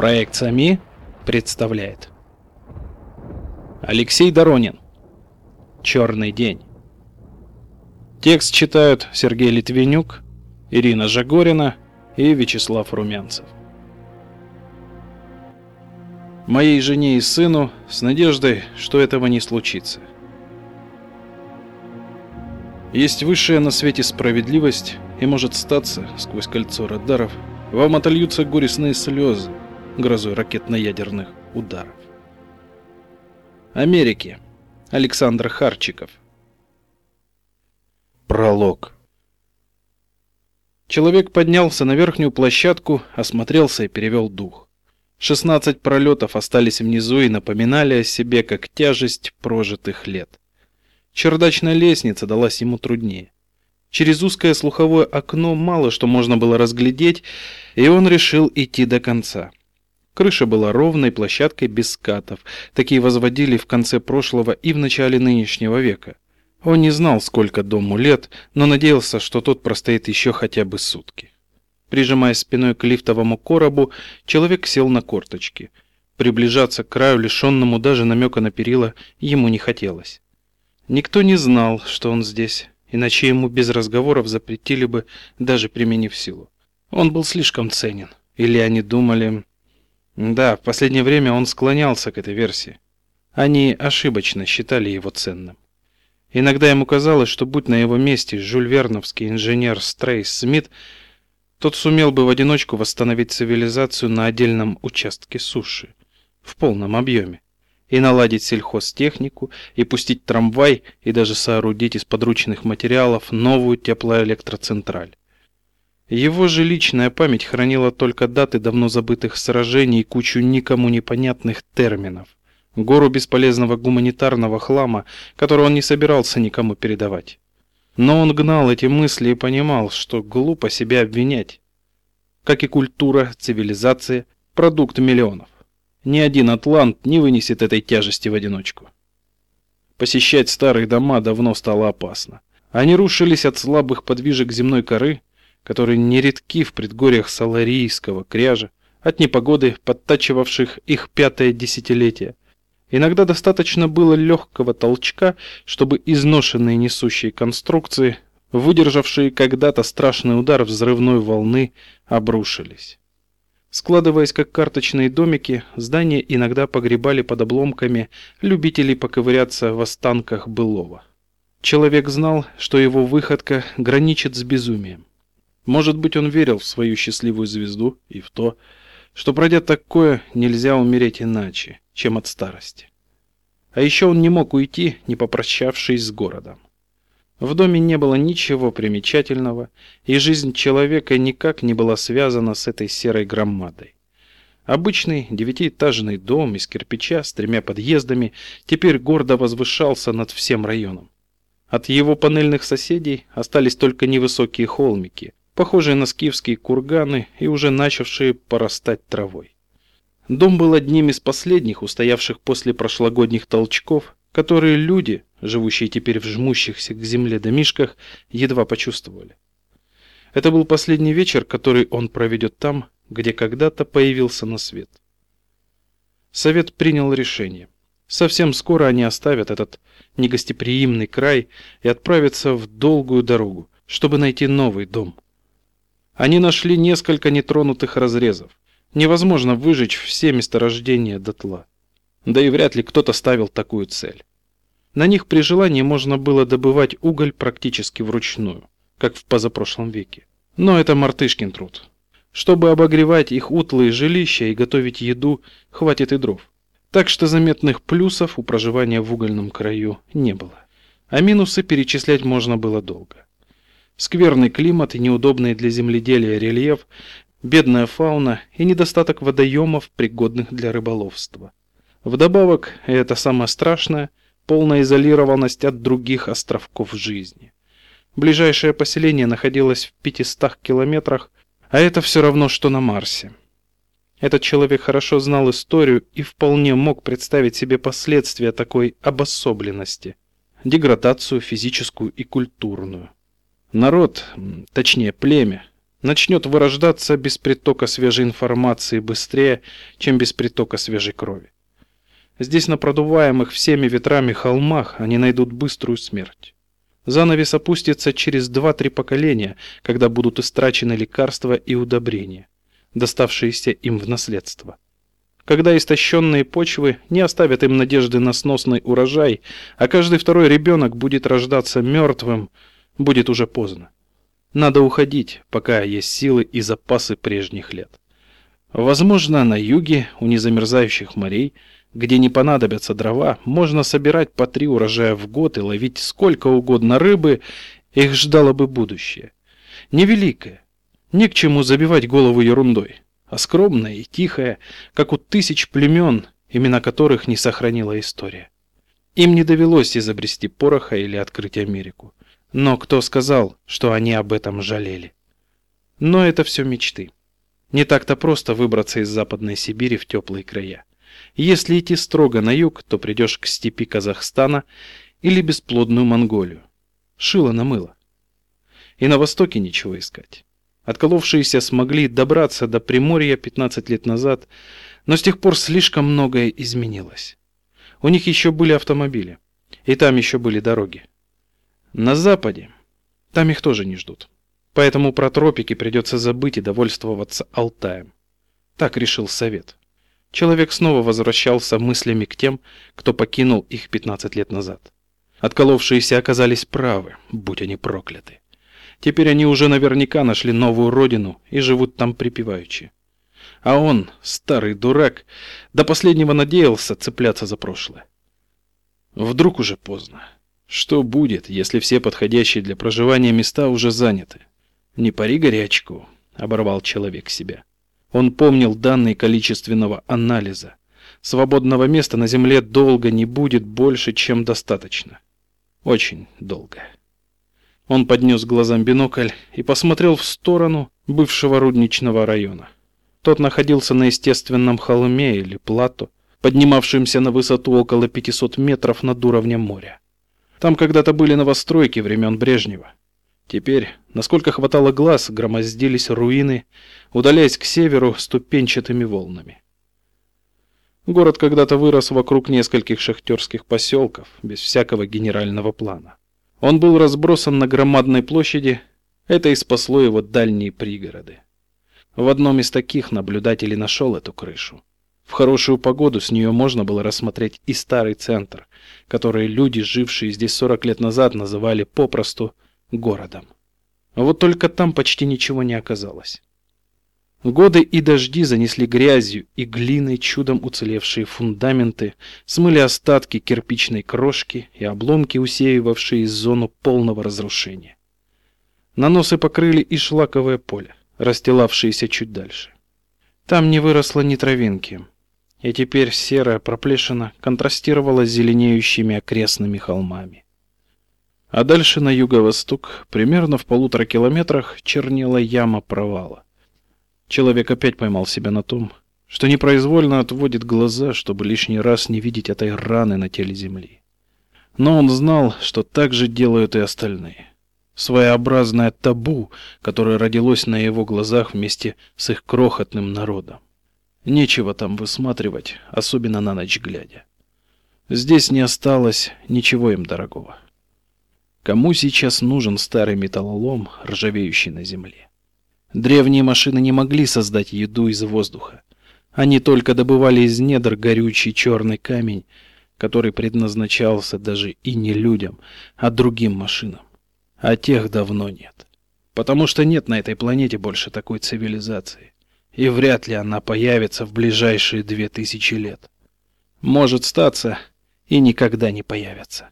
Проект САМИ представляет Алексей Доронин Черный день Текст читают Сергей Литвинюк, Ирина Жагорина и Вячеслав Румянцев. Моей жене и сыну с надеждой, что этого не случится. Есть высшая на свете справедливость, и может статься сквозь кольцо радаров вам отольются горестные слезы грозой ракетно-ядерных ударов. Америки. Александр Харчиков. Пролог. Человек поднялся на верхнюю площадку, осмотрелся и перевел дух. Шестнадцать пролетов остались внизу и напоминали о себе как тяжесть прожитых лет. Чердачная лестница далась ему труднее. Через узкое слуховое окно мало что можно было разглядеть, и он решил идти до конца. Крыша была ровной площадкой без скатов. Такие возводили в конце прошлого и в начале нынешнего века. Он не знал, сколько дому лет, но надеялся, что тот простоит еще хотя бы сутки. Прижимая спиной к лифтовому коробу, человек сел на корточки. Приближаться к краю, лишенному даже намека на перила, ему не хотелось. Никто не знал, что он здесь иначе ему без разговоров запретили бы, даже применив силу. Он был слишком ценен. Или они думали... Да, в последнее время он склонялся к этой версии. Они ошибочно считали его ценным. Иногда ему казалось, что будь на его месте Жюль Верновский инженер Стрейс Смит, тот сумел бы в одиночку восстановить цивилизацию на отдельном участке суши в полном объеме и наладить сельхозтехнику, и пустить трамвай, и даже соорудить из подручных материалов новую теплоэлектроцентраль. Его же личная память хранила только даты давно забытых сражений и кучу никому непонятных терминов, гору бесполезного гуманитарного хлама, который он не собирался никому передавать. Но он гнал эти мысли и понимал, что глупо себя обвинять. Как и культура, цивилизация, продукт миллионов. Ни один атлант не вынесет этой тяжести в одиночку. Посещать старые дома давно стало опасно. Они рушились от слабых подвижек земной коры, которые нередки в предгорьях Саларийского кряжа, от непогоды, подтачивавших их пятое десятилетие. Иногда достаточно было легкого толчка, чтобы изношенные несущие конструкции, выдержавшие когда-то страшный удар взрывной волны, обрушились. Складываясь как карточные домики, здания иногда погребали под обломками любителей поковыряться в останках былого. Человек знал, что его выходка граничит с безумием. Может быть, он верил в свою счастливую звезду и в то, что пройдя такое, нельзя умереть иначе, чем от старости. А еще он не мог уйти, не попрощавшись с городом. В доме не было ничего примечательного, и жизнь человека никак не была связана с этой серой громадой. Обычный девятиэтажный дом из кирпича с тремя подъездами теперь гордо возвышался над всем районом. От его панельных соседей остались только невысокие холмики, похожие на скифские курганы и уже начавшие порастать травой. Дом был одним из последних, устоявших после прошлогодних толчков, которые люди, живущие теперь в жмущихся к земле домишках, едва почувствовали. Это был последний вечер, который он проведет там, где когда-то появился на свет. Совет принял решение. Совсем скоро они оставят этот негостеприимный край и отправятся в долгую дорогу, чтобы найти новый дом. Они нашли несколько нетронутых разрезов. Невозможно выжечь все месторождения дотла. Да и вряд ли кто-то ставил такую цель. На них при желании можно было добывать уголь практически вручную, как в позапрошлом веке. Но это мартышкин труд. Чтобы обогревать их утлые жилища и готовить еду, хватит и дров. Так что заметных плюсов у проживания в угольном краю не было. А минусы перечислять можно было долго. Скверный климат и неудобный для земледелия рельеф, бедная фауна и недостаток водоемов, пригодных для рыболовства. Вдобавок, и это самое страшное, полная изолированность от других островков жизни. Ближайшее поселение находилось в 500 километрах, а это все равно, что на Марсе. Этот человек хорошо знал историю и вполне мог представить себе последствия такой обособленности, деградацию физическую и культурную. Народ, точнее племя, начнет вырождаться без притока свежей информации быстрее, чем без притока свежей крови. Здесь на продуваемых всеми ветрами холмах они найдут быструю смерть. Занавес опустится через 2-3 поколения, когда будут истрачены лекарства и удобрения, доставшиеся им в наследство. Когда истощенные почвы не оставят им надежды на сносный урожай, а каждый второй ребенок будет рождаться мертвым, будет уже поздно. Надо уходить, пока есть силы и запасы прежних лет. Возможно, на юге, у незамерзающих морей, где не понадобятся дрова, можно собирать по три урожая в год и ловить сколько угодно рыбы, их ждало бы будущее. Невеликое, ни к чему забивать голову ерундой, а скромное и тихое, как у тысяч племен, имена которых не сохранила история. Им не довелось изобрести пороха или открыть Америку. Но кто сказал, что они об этом жалели? Но это все мечты. Не так-то просто выбраться из Западной Сибири в теплые края. Если идти строго на юг, то придешь к степи Казахстана или бесплодную Монголию. Шило на мыло. И на востоке ничего искать. Отколовшиеся смогли добраться до Приморья 15 лет назад, но с тех пор слишком многое изменилось. У них еще были автомобили, и там еще были дороги. На западе там их тоже не ждут. Поэтому про тропики придется забыть и довольствоваться Алтаем. Так решил совет. Человек снова возвращался мыслями к тем, кто покинул их 15 лет назад. Отколовшиеся оказались правы, будь они прокляты. Теперь они уже наверняка нашли новую родину и живут там припеваючи. А он, старый дурак, до последнего надеялся цепляться за прошлое. Вдруг уже поздно. Что будет, если все подходящие для проживания места уже заняты? Не пари горячку, оборвал человек себя. Он помнил данные количественного анализа. Свободного места на земле долго не будет больше, чем достаточно. Очень долго. Он поднес глазам бинокль и посмотрел в сторону бывшего рудничного района. Тот находился на естественном холме или плато, поднимавшемся на высоту около 500 метров над уровнем моря. Там когда-то были новостройки времен Брежнева. Теперь, насколько хватало глаз, громоздились руины, удаляясь к северу ступенчатыми волнами. Город когда-то вырос вокруг нескольких шахтерских поселков, без всякого генерального плана. Он был разбросан на громадной площади, это и спасло его дальние пригороды. В одном из таких наблюдатель нашел эту крышу. В хорошую погоду с нее можно было рассмотреть и старый центр, который люди, жившие здесь 40 лет назад, называли попросту городом. Вот только там почти ничего не оказалось. Годы и дожди занесли грязью и глиной чудом уцелевшие фундаменты, смыли остатки кирпичной крошки и обломки, усеивавшие зону полного разрушения. Наносы покрыли и шлаковое поле, расстилавшееся чуть дальше. Там не выросло ни травинки, и теперь серая проплешина контрастировала с зеленеющими окрестными холмами. А дальше на юго-восток, примерно в полутора километрах, чернела яма провала. Человек опять поймал себя на том, что непроизвольно отводит глаза, чтобы лишний раз не видеть этой раны на теле земли. Но он знал, что так же делают и остальные. Своеобразное табу, которое родилось на его глазах вместе с их крохотным народом. Нечего там высматривать, особенно на ночь глядя. Здесь не осталось ничего им дорогого. Кому сейчас нужен старый металлолом, ржавеющий на земле? Древние машины не могли создать еду из воздуха. Они только добывали из недр горючий черный камень, который предназначался даже и не людям, а другим машинам. А тех давно нет. Потому что нет на этой планете больше такой цивилизации и вряд ли она появится в ближайшие две тысячи лет. Может статься и никогда не появится.